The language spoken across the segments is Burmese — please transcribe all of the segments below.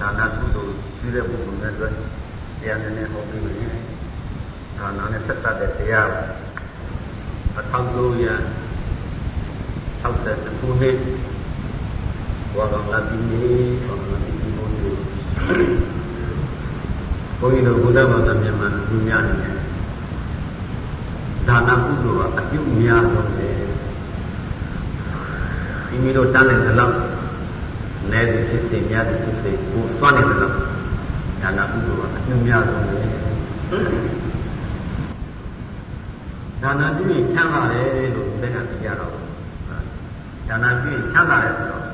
ဒါနကုသိုလ်ပြုတဲ့ပုဂ္ဂိုလ်တွေအတွက်တရားနည်းနည်းဟောပြီးပြီဒါနနဲ့ဆက်သက်တဲ့တရားအထောက်လို့ရ60ခုနှစ်ဝါကောင်လာပြီးနေဝါကောင်လာပြီးဘုန်းကြီးတို့ဘုန်းကြီးတို့ဘုရားဘာသာမြန်မာလူများနေတယ်ဒါနကုသိုလ်ကအပြုအများဆုံးပဲမိမိတို့တန်းတဲ့လောက် နဲသူဖြစ်စေများသူဖြစ်စေကိုသွားနေတယ်လောက်ဒါနကုသိုလ်ကအပြုအများဆုံးပဲဒါနပြုရင်ချမ်းသာတယ်လို့သင်္ကန်းပြကြတော့ဒါနပြုရင်ချမ်းသာတယ်ဆိုတော့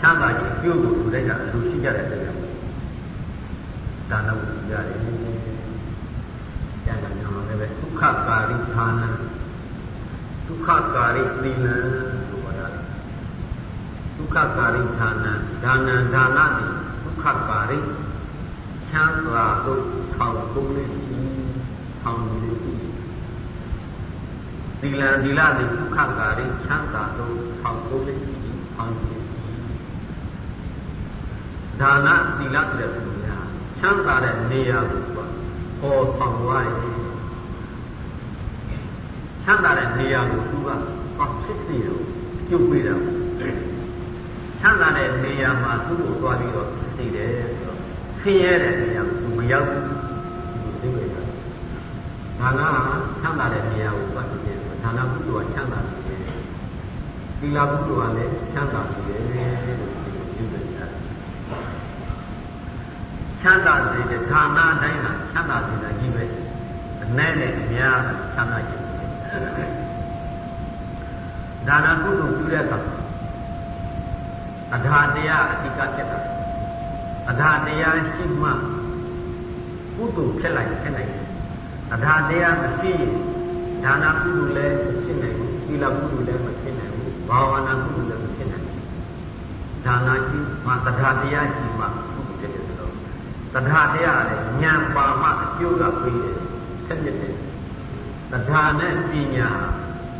ချမ်းသာခြင်းအကျိုးကိုလူတွေကလူရှိကြတဲ့တရားဒါနပြုရတယ်ကျန်တာညောင်းလည်းပဲဒုက္ခကာရိဌာနဒုက္ခကာရိသီလံလို့ပြောရတယ်ဒု က္ခကာရိဌာနဒါနံဒါနတိဒုက္ခကာရိချမ်းသာတို့ထောင်ကုန်နေထောင်နေသီလံသီလတိဒုက္ခကာရိချမ်းသာတို့ထောင်ကုန်နေထောင်နေဒါနသီလဆိုတဲ့ပုဂ္ဂိုလ်များချမ်းသာတဲ့နေရာကိုပေါ်ဆောင်သွားရင်ချမ်းသာတဲ့နေရာကိုသူကပတ်ဖြစ်စီတော့ပြုတ်ပေးတာ ချမ်းသာတဲ့နေရာမှာသူ့ကိုသွားပြီးတော့သိတယ်ဆိုတော့ဆင်းရဲတဲ့နေရာကိုသူမရောက်ဘူးဒီလိုသိနေတာဒါနချမ်းသာတဲ့နေရာကိုသွားပြီးတယ်ဒါနကုသိုလ်ကချမ်းသာတယ်သီလကုသိုလ်ကလည်းချမ်းသာတယ်လို့ပြုတယ်ချမ်းသာစေတဲ့ဌာနတိုင်းကချမ်းသာစေတာကြီးပဲအနည်းနဲ့အများချမ်းသာခြင်းဒါနကုသိုလ်ပြုတဲ့အခါ အထာတရားအဓိကဖြစ်တာအထာတရားရှိမှကုသိုလ်ဖြစ်လိုက်ဖြစ်နိုင်တယ်အထာတရားမရှိရင်ဒါနကုသိုလ်လည်းဖြစ်နိုင်ဘူးသီလကုသိုလ်လည်းမဖြစ်နိုင်ဘူးဘာဝနာကုသိုလ်လည်းမဖြစ်နိုင်ဘူးဒါနရှိမှသထာတရားရှိမှကုသိုလ်ဖြစ်တယ်ဆိုတော့သထာတရားလည်းဉာဏ်ပါမှအကျိုးကပေးတယ်ဆက်မြစ်တယ်သထာနဲ့ပညာ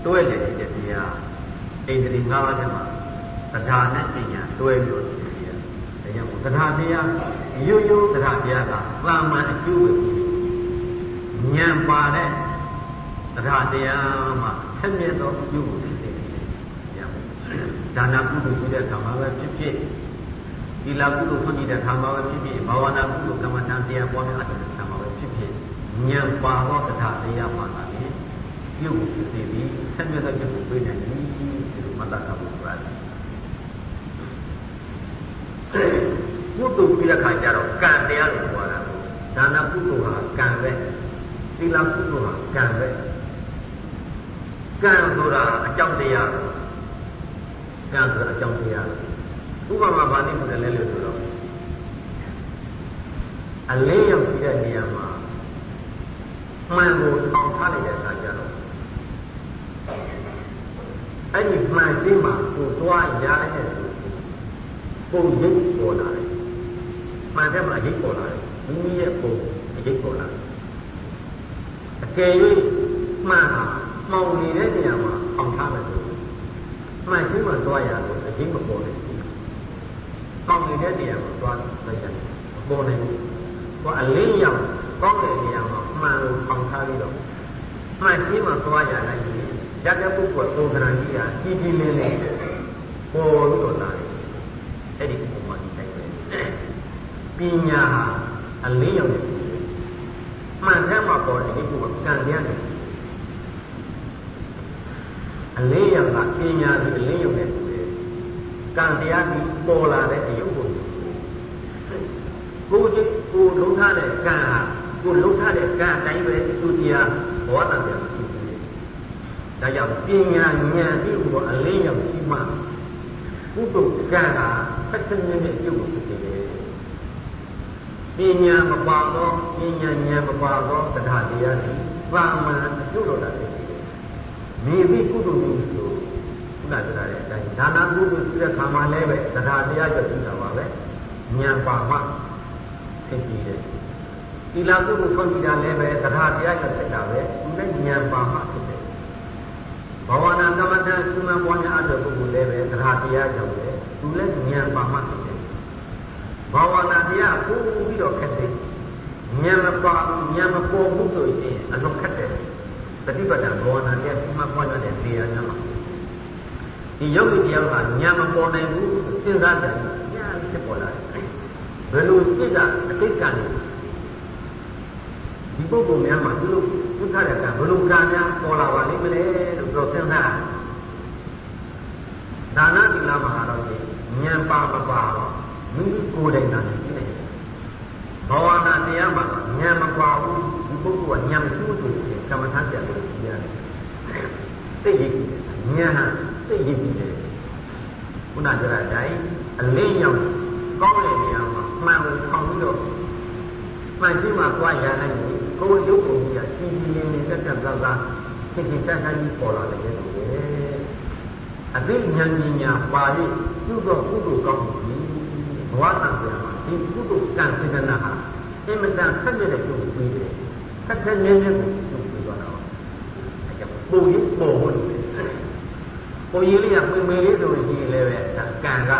တွဲတယ်တဲ့တရားဣန္ဒြေ၅ပါးထဲမှာ သထာနဲ့ပညာတွဲပြီးတော့ဒီတရားဒါကြောင့်သထာတရားရိုးရိုးသထာတရားကသာမန်အကျိုးပဲပြီးဉာဏ်ပါတဲ့သထာတရားမှာဆက်မြစ်သောအကျိုးကိုဖြစ်တယ်ဒါနကုသိုလ်ပြုတဲ့အခါမှာပဲဖြစ်ဖြစ်ဒီလာကုသိုလ်ဖွင့်တဲ့အခါမှာပဲဖြစ်ဖြစ်ဘာဝနာကုသိုလ်ကမ္မဋ္ဌာန်းတရားပွားများတဲ့အခါမှာပဲဖြစ်ဖြစ်ဉာဏ်ပါသောသထာတရားမှာလည်းပြုတ်ဖြစ်စေပြီးဆက်မြတ်တဲ့ပြုတ်ကိုပြေးနိုင်ပြီဒီလိုမှတ်သားထားဖို့ပါတယ် ကုသိုလ်ပြတဲ့ခါကျတော့ကံတရားလို့ပြောတာဒါနကုသိုလ်ဟာကံပဲသီလကုသိုလ်ဟာကံပဲကံဆိုတာအကြောင်းတရားကံဆိုတာအကြောင်းတရားဥပမာဘာနည်းလဲလို့ဆိုတော့အလင်းရောက်ပြီးတဲ့နေရာမှာမှန်ကိုထောင်ထားနေတဲ့အခါကျတော့အဲ့ဒီမှန်ခြင်းမှာကိုသွားရတဲ့ဆို ပုံရိပ်ပေါ်လာတယ်မှန်တဲ့မှာရိပ်ပေါ်လာတယ်မိမိရဲ့ပုံရိပ်ပေါ်လာတယ်အကယ်၍မှန်ဟာမှောင်နေတဲ့နေရာမှာထောင်ထားမယ်ဆိုမှန်ခြင်းမှာသွားရလို့အရင်မပေါ်နိုင်ဘူး။ပေါင်နေတဲ့နေရာမှာသွားလိုက်တယ်။ပေါ်နိုင်ဘူး။ဟောအလင်းရောက်ကောင်းတဲ့နေရာမှာမှန်လို့ပေါင်ထားပြီးတော့မှန်ခြင်းမှာသွားရလိုက်ရင်ရတဲ့ပုဂ္ဂိုလ်သုံးသဏ္ဍာန်ကြီးဟာကြီးကြီးလင်းလင်းပေါ်လို့တော့လာတယ်။အဲ့ဒီပုံမှန်ဒီတိုင်းပဲ။ ပညာဟာအလင်းရောက်တဲ့မှန်တဲ့မှာပေါ်တဲ့ဒီပုဂ္ဂိုလ်ကံတရားတယ်အလင်းရောင်ကပညာဒီအလင်းရောင်နဲ့ကံတရားဒီပေါ်လာတဲ့အယုတ်ကိုကိုယ်ကြီးကိုလုံးထားတဲ့ကံဟာကိုလုံးထားတဲ့ကံအတိုင်းပဲသူတရားဘောတန်ပြန်ဖြစ်တယ်။ဒါကြောင့်ပညာဉာဏ်ဒီဟိုအလင်းရောင်ရှိမှကုသိုလ်ကံဟာဆက်စမြင့်နဲ့ပြုတ်ဖြစ်တယ်။ ပညာမပါတော့ပညာဉာဏ်မပါတော့တရားတရားဒီပါမန်အကျိုးတော်တာဖြစ်နေပြီးကုသိုလ်ပြုလို့ခုနကပြောတဲ့အတိုင်းဒါနကုသိုလ်ပြုတဲ့ခါမှလည်းပဲတရားတရားကြောင့်ပြုတာပါပဲဉာဏ်ပါမှဖြစ်ပြီးတယ်သီလကုသိုလ်ဖွင့်ပြီးတာလည်းပဲတရားတရားကြောင့်ဖြစ်တာပဲသူလည်းဉာဏ်ပါမှဖြစ်တယ်ဘဝနာကမ္မဋ္ဌာန်းသုမပွားများအပ်တဲ့ပုဂ္ဂိုလ်လည်းပဲတရားတရားကြောင့်ပဲသူလည်းဉာဏ်ပါမှဖြစ်တယ် ဘာဝနာတရားပို့ပြီးတော့ခက်တယ်ဉာဏ်မပါဉာဏ်မပေါ်ဘူးဆိုရင်အလွန်ခက်တယ်ပฏิပဒဘာဝနာတရားဒီမှာပွားရတဲ့နေရာမှာဒီယုတ်တရားကဉာဏ်မပေါ်နိုင်ဘူးစဉ်းစားတယ်ဉာဏ်ဖြစ်ပေါ်လာတယ်ဘယ်လိုစိတ်ကအတိတ်ကံဒီပုဂ္ဂိုလ်များမှာသူတို့သူထားတဲ့ကံဘယ်လိုကံများပေါ်လာပါလိမ့်မလဲလို့ပြောစဉ်းစားတာဒါနသီလမှာတော့ဉာဏ်ပါမပါတော့ မိမိကိုယ်တိုင်သာရှိနေဘောဝနာတရားမှာဉာဏ်မပါဘူးဒီပုဂ္ဂိုလ်ကဉာဏ်ကျိုးဆိုရင်ကမ္မထာပြတ်လို့ရှိရတယ်သိရည်ဉာဏ်ဟာသိရည်ပြီလေခုနပြောတဲ့အတိုင်းအလင်းရောက်ကောင်းတဲ့နေရာမှာမှန်ကိုထောင်ပြီးတော့မှန်ရှိမှကြွားရနိုင်ရင်ကိုယ်ရုပ်ပုံကြီးကကြည်ကြည်လင်လင်တက်တက်သားသားဖြစ်ဖြစ်တက်တက်ကြီးပေါ်လာတယ်လို့ပဲအသိဉာဏ်ပညာပါ၍ပြုတော့ကုသိုလ်ကောင်းမှုဘ ဝတန်ပြန်မှာဒီကုသိုလ်ကံစေတနာဟာအင်မတန်ဆက်ရတဲ့ပြုပြီးတယ်ဆက်ဆက်နေနေကိုပြုပြီးတော့တော့အဲကြောင့်ပုံရပုံဝင်ပုံရလေးကပြင်မေလေးဆိုရင်လည်းပဲကံက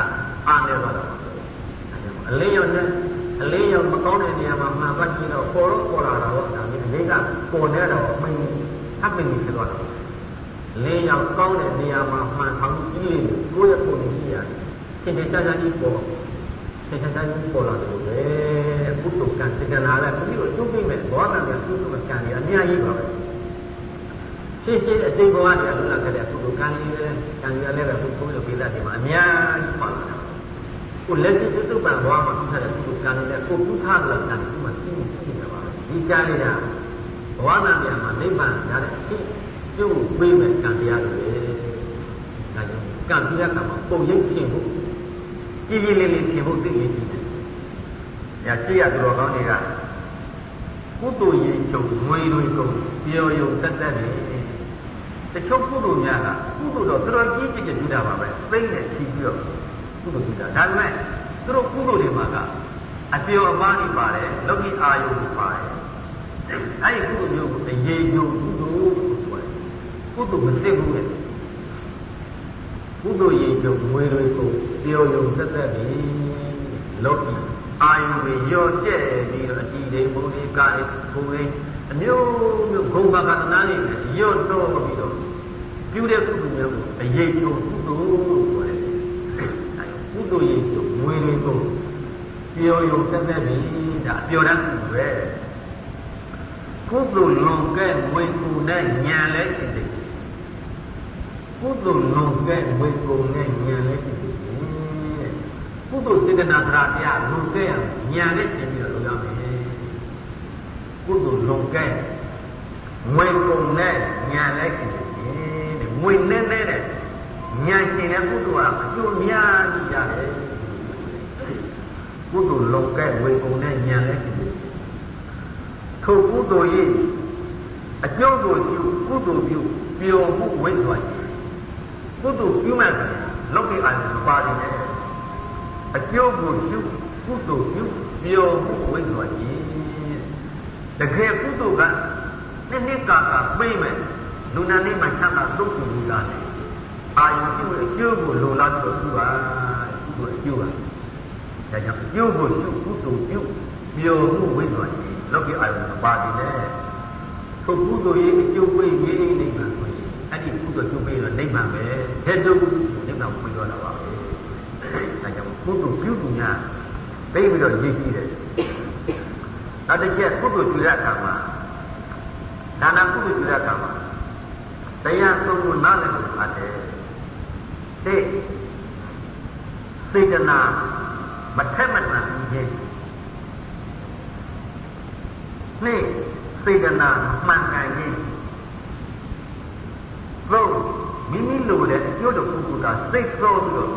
အားနေတော့တော့အလင်းရောက်တဲ့အလင်းရောက်မကောင်းတဲ့နေရာမှာမှန်ပတ်ကြည့်တော့ပေါ်တော့ပေါ်လာတော့ဒါမျိုးအလေးကပေါ်နေတော့မင်းဟပ်မင်းဖြစ်သွားတယ်လင်းရောက်ကောင်းတဲ့နေရာမှာမှန်ထောင်ကြည့်လို့ကိုယ့်ရဲ့ပုံကြီးရတယ်သင်္ချာချာကြီးပေါ် သင်္ချာချာကြီးပေါ်လာတယ်ပဲကုသိုလ်ကံစေတနာလည်းပြီးတော့ကျုပ်ပြီးမဲ့ဘောဓံကကုသိုလ်ကံကြီးအများကြီးပါပဲရှင်းရှင်းအတိတ်ဘဝတည်းလွတ်လာခဲ့တဲ့ကုသိုလ်ကံကြီးလည်းကံကြီးလည်းပဲဘုရားလိုပေးတဲ့ဒီမှာအများကြီးပါလာတယ်ကိုလက်ရှိသုတ္တပံဘဝမှာပြုထားတဲ့ကုသိုလ်ကံတွေနဲ့ကိုပြုထားတဲ့ကံတွေမှာသိနေသိနေပါပဲဒီကံတွေကဘဝနာပြန်မှာနိဗ္ဗာန်ရတဲ့အဖြစ်ပြုပေးမဲ့ကံတရားတွေဒါကြောင့်ကံတရားကမှာပုံရိပ်ဖြစ်ဖို့ ကြည်ကြည်လေးလေးဖြစ်ဖို့သိရကြည့်တယ်။ညာကြည့်ရသူတော်ကောင်းတွေကကုသိုလ်ရင်ချုပ်ငွေတွေကုန်ပြောရုံတက်တက်နေတချို့ကုသိုလ်များကကုသိုလ်တော့တော်တော်ကြီးကြီးကျယ်ကျယ်တာပါပဲသိနေချီပြီးတော့ကုသိုလ်ပြုတာဒါပေမဲ့သူတို့ကုသိုလ်တွေမှာကအပြောအမှားတွေပါတယ်လောကီအာယုတွေပါတယ်အဲ့ဒီကုသိုလ်မျိုးကိုအရေးယုံကုသိုလ်ကိုဆိုတယ်ကုသိုလ်မသိဘူးလေကုသိုလ်ရေကျုံငွေတွေကို ပြောယုံသက်သက်ပြီးလောကီအာယုတွေရော့ကျက်ပြီးတော့အတီတွေဘုံတွေကာတွေဘုံတွေအမျိုးမျိုးဂုံဘာကသနာလေးနဲ့ရော့တော့ပြီးတော့ပြုတဲ့ကုသိုလ်မျိုးကိုအရေးယုံကုသိုလ်လို့ဆိုတယ်ကုသိုလ်ရေကျုံငွေတွေကိုပြောယုံသက်သက်ပြီးဒါအပြောတတ်ကုသိုလ်ပဲကုသိုလ်လွန်ကဲငွေကူနဲ့ညံလဲဖြစ်တယ်ကုသိုလ်လွန်ကဲဝေကုံနဲ့ဉာဏ်နဲ့ဖြစ်တယ်ကု သိုလ်စေတနာသရာတရားလွန်ကဲဉာဏ်နဲ့ရှင်းပြီးတော့လုပ်ရမယ်ကုသိုလ်လွန်ကဲဝေကုံနဲ့ဉာဏ်နဲ့ဖြစ်တယ်ငွေနဲ့နဲ့တဲ့ဉာဏ်ရှင်တဲ့ကုသိုလ်ကအကျိုးများကြီးရတယ်ကုသိုလ်လွန်ကဲဝေကုံနဲ့ဉာဏ်နဲ့ဖြစ်တယ်ထိုကုသိုလ်ရဲ့အကျိုးကိုပြုကုသိုလ်ပြုပျော်မှုဝိသွားခြင်းကုသိုလ်ပြုမှလောကီအာရုံပါတယ် အကျိုးကိုပြုကုသိုလ်ပြုပျော်မှုဝိသွားခြင်းတကယ်ကုသိုလ်ကနှစ်နှစ်ကာကာပေးမယ်လူနာလေးမှချမ်းသာသုတ်ပြုလာတယ်အာယုပြုအကျိုးကိုလိုလားပြီးတော့ပြုပါကုသိုလ်အကျိုးပါဒါကြောင့်အကျိုးကိုပြုကုသိုလ်ပြုပျော်မှုဝိသွားခြင်းလောကီအာရုံပါတယ်ထိုကုသိုလ်ရဲ့အကျိုးပေးရေးနေမှာဆိုရင်အဲ့ဒီကုသိုလ်ကျိုးပေးတော့နိဗ္ဗာန်ပဲဟဲ့တို့နိဗ္ဗာန်ကိုပြောတာပါပဲဒါ ကြောင့်ကုသိုလ်ပြုသူများသိပြီးတော့ရည်ကြည့်တယ်နောက်တစ်ချက်ကုသိုလ်ပြုရတာမှာဒါနကုသိုလ်ပြုရတာမှာတရားသုံးခုနားလည်လို့အပ်တယ်သိစေတနာမထက်မတန်ခြင်းနှစ်စေတနာမှန်ကန်ခြင်းသုံးမိမိလိုတဲ့အကျိုးတစ်ခုခုကစိတ်ဆုံးပြီးတော့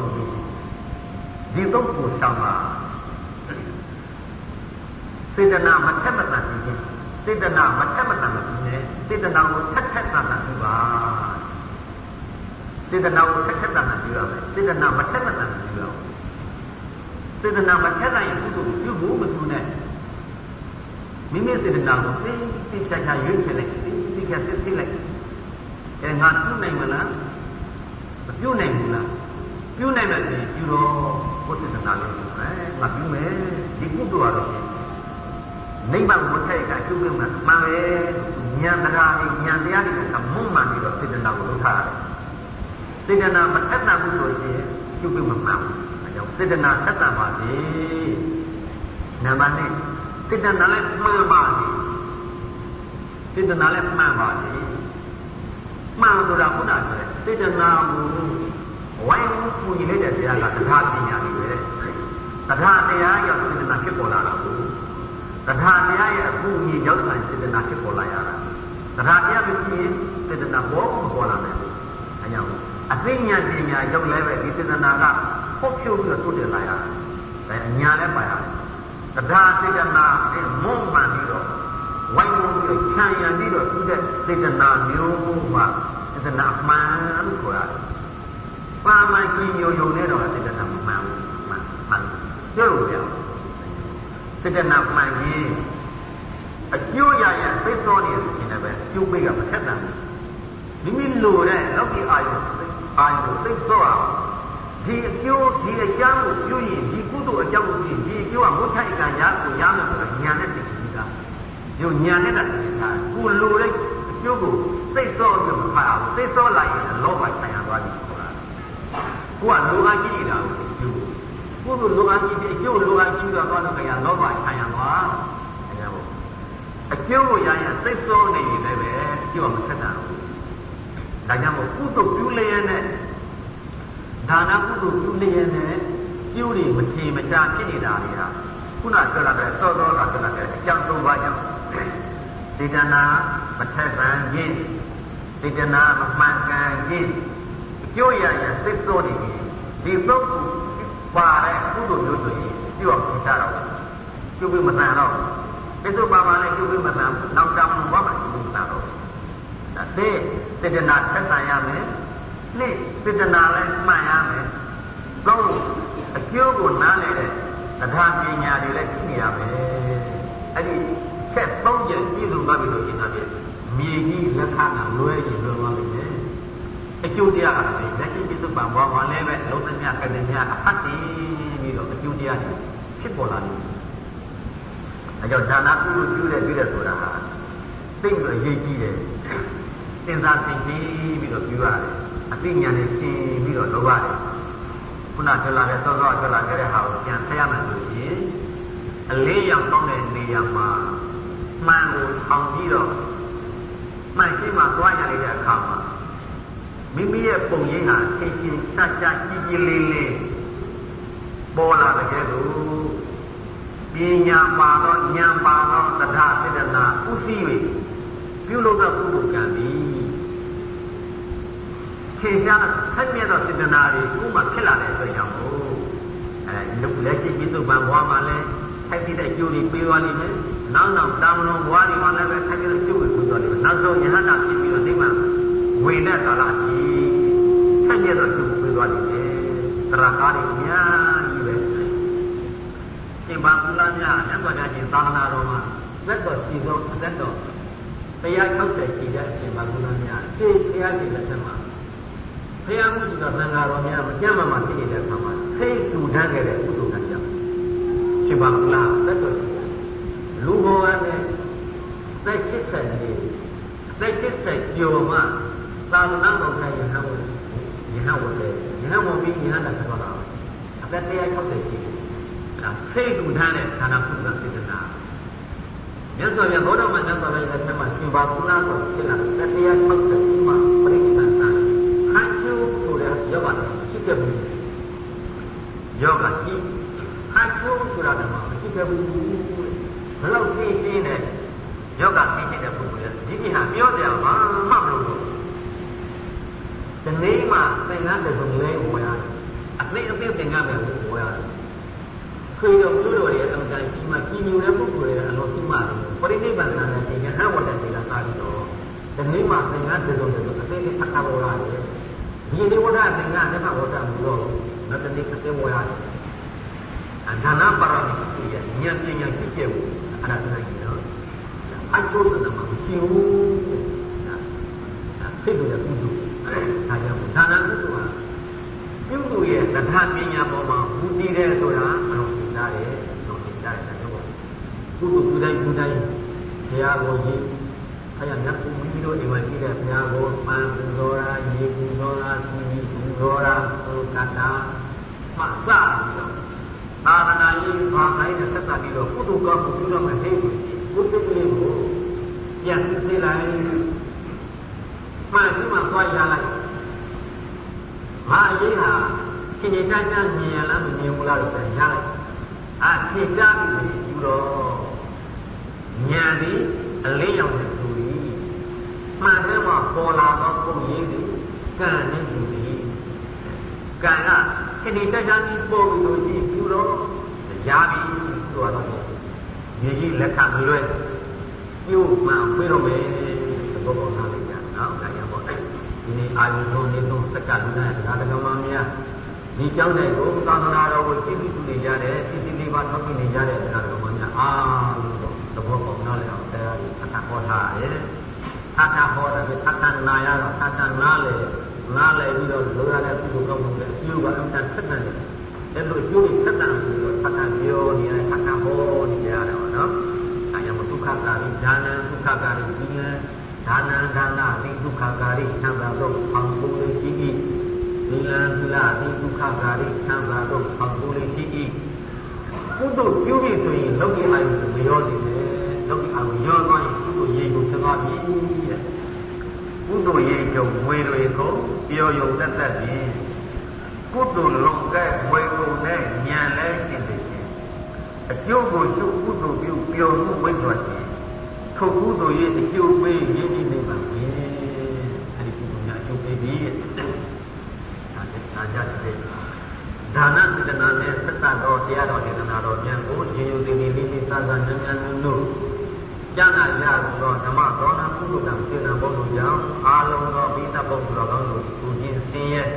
ဒီတော့ကိုဆောင်ပါစေတနာမထက်မတန်ခြင်းစေတနာမထက်မတန်ခြင်းနဲ့စေတနာကိုထက်ထက်တန်တန်ပြုပါစေတနာကိုထက်ထက်တန်တန်ပြုရမယ်စေတနာမထက်မတန်ပြုရအောင်စေတနာမထက်နိုင်ရင်ကုသိုလ်ပြုဖို့မသူနဲ့မိမိစေတနာကိုသိသိချာချာရွေးချယ်လိုက်သိသိချာသိသိလိုက်အဲငါပြုနိုင်မလားမပြုနိုင်ဘူးလားပြုနိုင်မယ်ဆိုရင်ပြုတော့ ကိုယ်တဏှာလေးအဲငါပြီးမယ်ဒီကုသိုလ်ကတော့နိဗ္ဗာန်ကိုထိုက်ကကျုပ်ကမှမှန်ပဲဉာဏ်တရားနဲ့ဉာဏ်တရားတွေကမုံမှန်ပြီးတော့စေတနာကိုလုပ်ထားတယ်စေတနာမအတ္တဘူးဆိုရင်ကျုပ်ကမှမှန်ဘူးအဲကြောင့်စေတနာအတ္တပါစေနံပါတ်1စေတနာလည်းမှန်ပါစေစေတနာလည်းမှန်ပါစေမှန်ဆိုတာဘုရားဆိုတဲ့စေတနာကို ဝိုင်းဝန်းပူညီလိုက်တဲ့တရားကတရားပညာတွေပဲတရားတရားရောက်စေတနာဖြစ်ပေါ်လာတာကိုတရားတရားရဲ့အပူညီရောက်တဲ့စေတနာဖြစ်ပေါ်လာရတာတရားတရားဖြစ်ရင်စေတနာဘောပေါ်လာတယ်အဲကြောင့်အသိဉာဏ်ပညာရောက်လဲပဲဒီစေတနာကပုတ်ဖြုတ်ပြီးတော့တိုးတက်လာရတာအဲညာလည်းပါရတယ်တရားစေတနာအဲမုံမှန်ပြီးတော့ဝိုင်းဝန်းပြီးတော့ခြံရံပြီးတော့သူတဲ့စေတနာမျိုးမှစေတနာမှန်လို့ခေါ်ရတယ် ပါမန်ကြီးညိုညိုနဲ့တော့စေတနာမှန်ဘူးမှန်မှန်ပြောလို့ရစေတနာမှန်ကြီးအကျိုးရရသိသောနေရင်လည်းပဲကျိုးပေးကမထက်တန်ဘူးမိမိလိုတဲ့လောကီအာယုအာယုသိသောအောင်ဒီအကျိုးဒီအကြောင်းကိုပြုရင်ဒီကုသိုလ်အကြောင်းကိုပြုရင်ဒီအကျိုးကမုတ်ထိုက်ကံရကိုရမယ်ဆိုတော့ညာနဲ့သိပြီးသားဒီညာနဲ့တည်းကကိုလိုတဲ့အကျိုးကိုသိသောဆိုမဖတ်အောင်သိသောလိုက်ရင်လောဘဆိုင်ရသွားပြီဆိုတာ ကိုကလိုအပ်ကြည့်နေတာကိုကုသိုလ်လိုအပ်ကြည့်အကျိုးလိုအပ်ကြည့်တော့တော့ကရလောဘဆိုင်ရသွားအဲဒါပေါ့အကျိုးကိုရရင်သိသောနေရင်လည်းပဲအကျိုးကမဆက်တာဘူးဒါကြောင့်မို့ကုသိုလ်ပြုလျက်နဲ့ဒါနကုသိုလ်ပြုလျက်နဲ့ကျိုးတွေမချေမချဖြစ်နေတာတွေဟာခုနပြောလာတဲ့သောသောကပြောလာတဲ့အကြောင်းသုံးပါးကြောင့်စေတနာမထက်ဆန်ခြင်းစေတနာမမှန်ကန်ခြင်းအကျိုးရရသိသောနေရင် ဒီပုဂ္ဂိုလ်ပါတဲ့ကုသိုလ်မျိုးဆိုရင်ပြုအောင်ဖြစ်တာတော့ကျုပ်ပြီးမတန်တော့ပိစုပါပါနဲ့ကျုပ်ပြီးမတန်နောက်တောင်ဘာမှကျုပ်ပြီးမတန်တော့ဒါတဲ့စေတနာထက်ဆန်ရမယ်နှစ်စေတနာလည်းမှန်ရမယ်သုံးအကျိုးကိုနားလည်တဲ့တရားပညာတွေလည်းရှိနေရမယ်အဲ့ဒီဆက်သုံးချက်ပြည့်စုံသွားပြီလို့ရှင်းတာပြမြေကြီးလက်ခဏလွဲရင်လွယ်သွားပြီလေ အကျိုးတရားကလည်းလက်ရှိပြည့်စုံပါဘောမှာလည်းပဲလုံးသမျှကတည်းကအဖတ်တည်ပြီးတော့အကျိုးတရားတွေဖြစ်ပေါ်လာတယ်အဲကြောင့်ဒါနကုသိုလ်ပြုတဲ့ပြုတဲ့ဆိုတာဟာသိပြီးတော့ရေးကြည့်တယ်စဉ်းစားသိပြီးတော့ပြုရတယ်အသိဉာဏ်နဲ့ရှင်းပြီးတော့လုပ်ရတယ်ခုနပြောလာတဲ့သောသောပြောလာခဲ့တဲ့ဟာကိုပြန်ဆက်ရမယ်ဆိုရင်အလေးရောင်တောင်းတဲ့နေရာမှာမှန်ကိုထောင်ပြီးတော့မှန်ရှိမှသွားရတဲ့အခါမှာ မိမိရဲ့ပုံရိပ်ဟာသိချင်းစัจကြကြည်ကြည်လေးလေးပေါ်လာတဲ့ကဲလို့ပညာပါတော့ဉာဏ်ပါတော့တရားစေတနာဥသိ၍ပြုလုပ်တဲ့ကုသိုလ်ကံသည်ခေရှားဆက်မြဲသောစေတနာတွေဥမှဖြစ်လာတဲ့အတွက်ကြောင့်မို့အဲလက်ရှိပြည်သူ့ဘံဘဝမှာလည်းထိုက်တဲ့အကျိုးတွေပေးသွားလိမ့်မယ်။နောက်နောက်တောင်းလုံးဘဝတွေမှာလည်းပဲထိုက်တဲ့အကျိုးတွေပေးသွားလိမ့်မယ်။နောက်ဆုံးယဟန္တာဖြစ်ပြီးတော့ဒီမှာ ဝင်တဲ့ကာလကြီးဆက်မြဲသောအကျိုးပေးသွားလိမ့်မယ်။သရကားတွေအများကြီးပဲ။ရှင်ဘာကုလမြတ်မြတ်စွာဘုရားရှင်သာသနာတော်မှာသက်တော်ရှိသောအသက်တော်တရား60ရှိတဲ့အရှင်ဘာကုလမြတ်သိတရားရှင်လက်ထက်မှာဘုရားမှုရှိသောသံဃာတော်များမကြမ်းမှမှဖြစ်နေတဲ့အခါမှာသိတူတန်းခဲ့တဲ့ကုသိုလ်ကံကြောင့်ရှင်ဘာကုလသက်တော်ရှိတယ်လူဘောကလည်းသက်80နေသက်80ကျော်မှ သာသနာတော်ဆိုင်ရဟန်းဝင်ယဟန်ဝင်တယ်ယဟန်ဝင်ပြီးယဟန်တာပြောတာအသက်160ရှိတယ်အဲသိတူတန်းတဲ့ဌာနကုသစေတနာမြတ်စွာဘုရားဘောဓမမြတ်စွာဘုရားရဲ့ဆက်မှာရှင်ဘာကုလဆိုဖြစ်လာတဲ့160မှပရိသတ်သာဟန်ကျူဆိုတဲ့ယောဂရှိခဲ့ဘူးယောဂရှိဟန်ကျူဆိုတာကမရှိခဲ့ဘူးဘယ်လောက်သိသိနဲ့ယောဂသိနေတဲ့ပုဂ္ဂိုလ်လဲဒီကိဟာပြောကြအောင်ဘာမှမလုပ်ဘူး ဒီနေ့မှသင်္ကန်းတဲ့ဆိုလဲဝယ်ရတယ်အသိအသိသင်္ကန်းပဲဝယ်ရတယ်ခွေတော်ပြုတော်ရဲ့အမှန်တန်ဒီမှာပြည်ညိုတဲ့ပုဂ္ဂိုလ်ရဲ့အလို့ဒီမှာပရိနိဗ္ဗာန်နဲ့ဒီယဟန်ဝတ္တတွေကသာပြီးတော့ဒီနေ့မှသင်္ကန်းတဲ့ဆိုအသိအသိထပ်ထပ်ဝယ်ရတယ်ဒီနေ့ဝဒသင်္ကန်းနဲ့ဝဒမှုတော့နတတိကတဲ့ဝယ်ရတယ်အန္တနာပါရမီကိုရဉာဏ်ပညာဖြစ်ကျဘူးအဲ့ဒါသိနေတော့အကျိုးတမမရှိဘူး ထပညာပေါ်မှာမူတည်တယ်ဆိုတာအလုံးသိတာတယ်လို့သိတာတယ်တော့ကုသိုလ်ကုတိုင်းကုတိုင်းဘုရားကိုကြည့်အဲ့ဒါလက်ကိုမိမိတို့အိမ်မှာကြည့်တဲ့ဘုရားကိုပန်ပူဇော်တာရေပူဇော်တာသီလပူဇော်တာသုတတာမှစပြီးတော့သာသနာရေးဘာခိုင်းတဲ့သက်သာပြီးတော့ကုသိုလ်ကောင်းမှုပြုတော့မှဟိတ်ကိုကိုယ်စိတ်ကလေးကိုပြန်သိလိုက်မှန်ဒီမှာသွားရလိုက်ငါအရေးဟာ ခင်ဗျားကြားမြင်ရလားမမြင်ဘူးလားလို့ပြန်ရလိုက်အာထေတာပြီးယူတော့ဉာဏ်ဒီအလေးရောက်တဲ့သူကြီးမှန်တယ်မှာပေါ်လာတော့ပုံရင်းဒီကံနဲ့သူကြီးကံကခင်ဗျားကြားကြီးပေါ်ပြီးလို့ရှိယူတော့ရပြီဆိုတော့မြေကြီးလက်ခံလွဲပြုမှန်ပြေတော့မယ်သဘောပေါက်ထားလိုက်ကြနော်ဒါကြောင့်ပေါ့အဲ့ဒီနေ့အာယုံနေတော့စက္ကလူတိုင်းတရားတော်မှာများ ဒီကြောင်းတဲ့ကိုသာသနာတော်ကိုသိသိနေကြတဲ့သိသိလေးပါထောက်ပြနေကြတဲ့တရားတော်မှာများအာလို့သဘောပေါက်နားလည်အောင်တရားကြီးအထဟောထားရဲအထဟောတဲ့အထနာရတော့အထနာလေနားလည်ပြီးတော့လိုရတဲ့ပြုကောင်းမှုတဲ့အကျိုးကအမှန်ဆက်တယ်အဲ့လိုကျိုးကိုဆက်တယ်ပြီးတော့အထပြောနေတယ်အထဟောနေကြတာပေါ့နော်အဲကြောင့်ဒုက္ခကာရိဒါနံဒုက္ခကာရိဒီနံဒါနံဒါနတိဒုက္ခကာရိသံဃာတို့အောင်ကိုလေးရှိ၏ သီလံသီလတိဒုက္ခကာရိသံဃာတို့အောင်ကိုလေးရှိ၏ကုသိုလ်ပြုပြီဆိုရင်လောကီအာယုမရောနေတယ်လောကီအာယုရောသွားရင်ကုသိုလ်ရေကိုသံဃာပြီတဲ့ကုသိုလ်ရေကျုံဝေတွေကိုပျော်ယုံတတ်တတ်ပြီကုသိုလ်လုံကဲဝေကုန်နဲ့ဉာဏ်လဲရှင်းတယ်အကျိုးကိုကျုပ်ကုသိုလ်ပြုပျော်မှုဝိတ်တော်ခြင်းထိုကုသိုလ်ရဲ့အကျိုးပေးရင်းနှီးနေပါပြီအဲဒီကုသိုလ်များအကျိုးပေးပြီဒါ ဒါကြတဲ့ဒါနစေတနာနဲ့သက်သာတော်တရားတော်ဒေသနာတော်ဉာဏ်ကိုရှင်ယုံသိနေလေးလေးသာသာဉာဏ်ဉာဏ်တို့ကျမ်းသာရသောဓမ္မတော်နာကုသိုလ်ကံစေတနာဘုံတို့ကြောင့်အာလုံးသောဘိသဘုံတော်ကောင်းတို့ကိုခြင်းစင်ရဲ့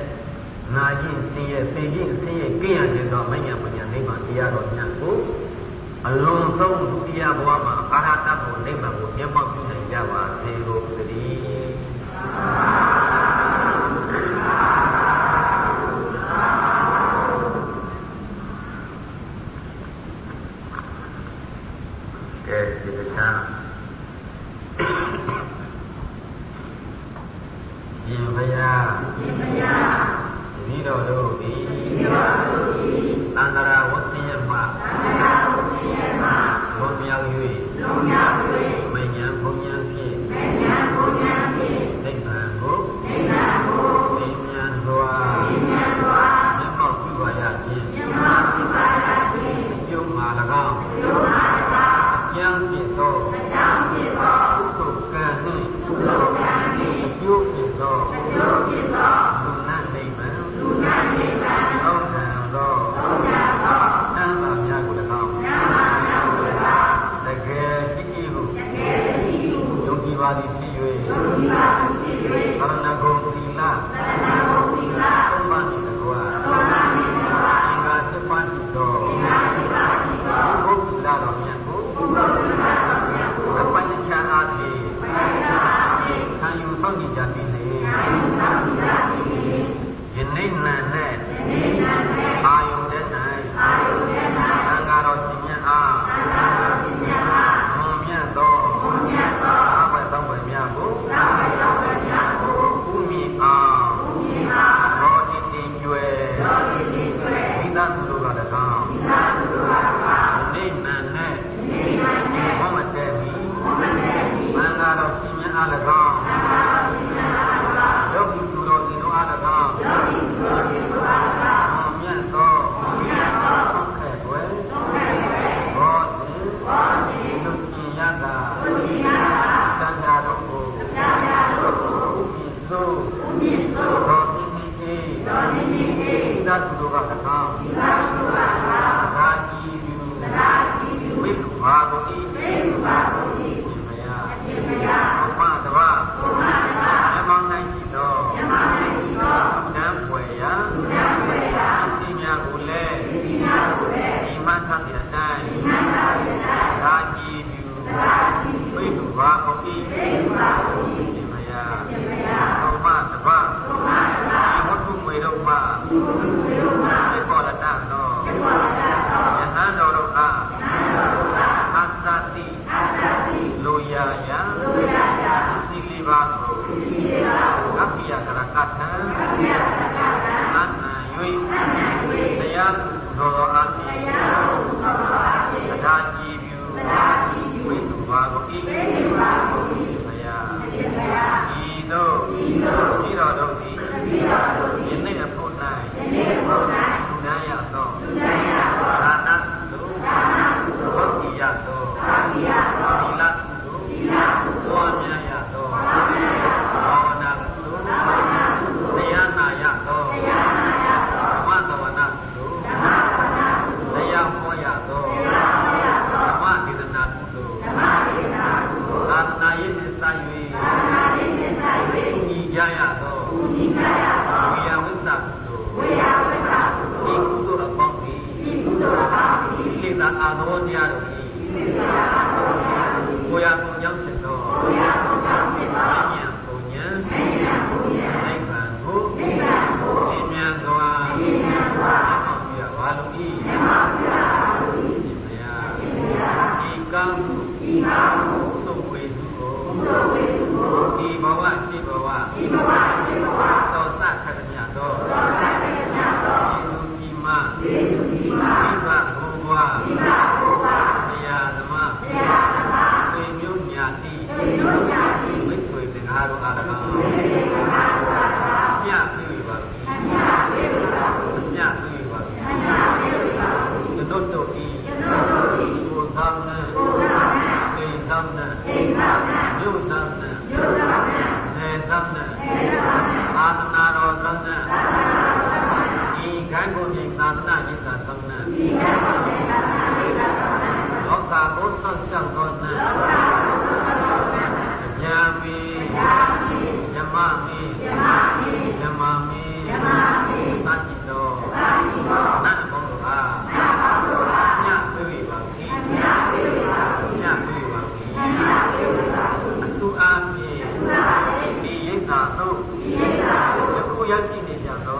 နာခြင်းစင်ရဲ့သိခြင်းစင်ရဲ့ကိယံခြင်းသောမညာပညာနိဗ္ဗာန်တရားတော်ဉာဏ်ကိုအလုံးစုံဒုတိယဘဝမှာအာရတဘုနိဗ္ဗာန်ကိုမျက်မှောက်ပြုနိုင်ကြပါစေလို့တ တော်တိတိတိသတ်သူတို့က၎င်းသတ်သူတို့က၎င်းသာကြည်ပြုသာကြည်ပြုဝိက္ခဘာဂုတိဝိက္ခဘာဂုတိ